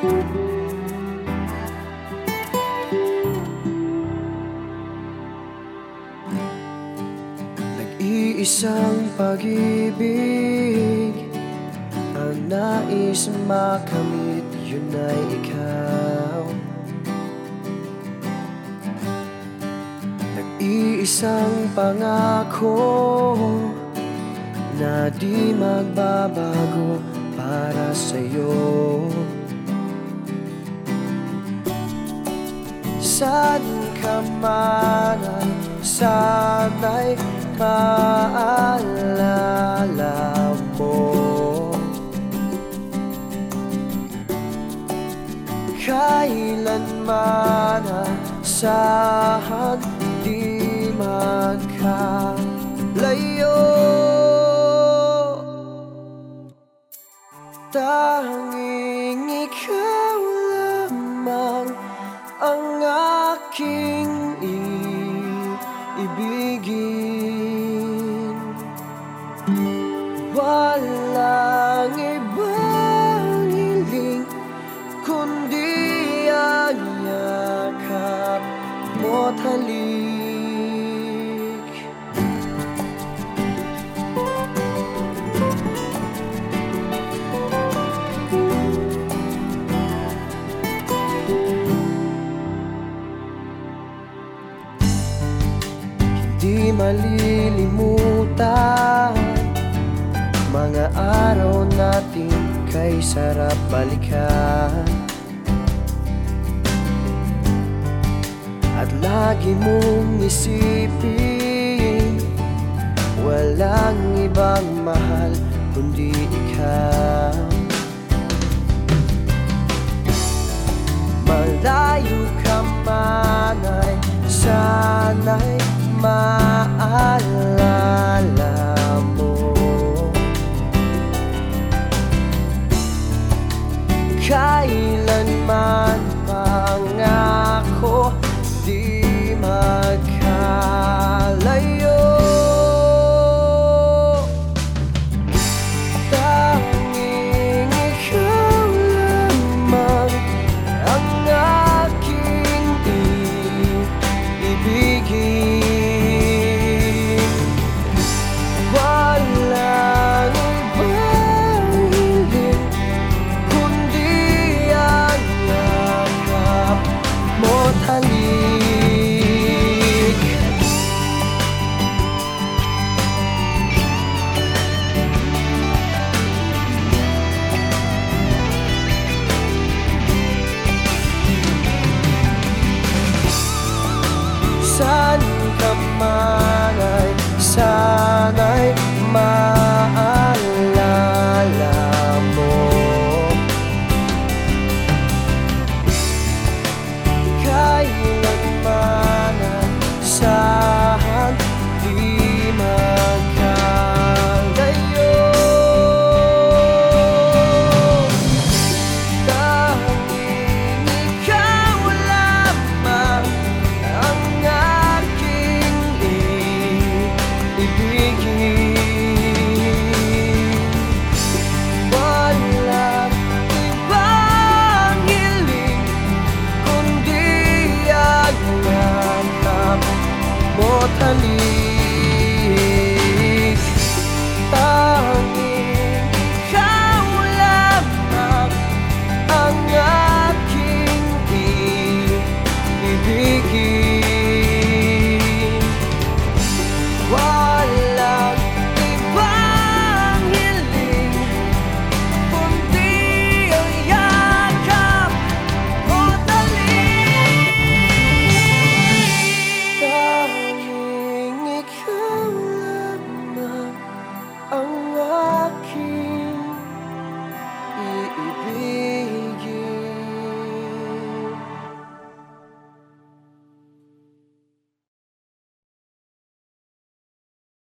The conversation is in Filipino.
Nag-iisang pag-ibig Ang nais makamit, yun ay ikaw. Nag-iisang pangako Na di magbabago ka man ay sana'y maalala mo. Kailanman asahan di magkalayo Tanging ibigin Malilimutan. Mga araw natin kay sarap balikan At lagi mong isipin Walang ibang mahal kundi ikaw. Malayo ka man ay sana'y naman ay sana'y ma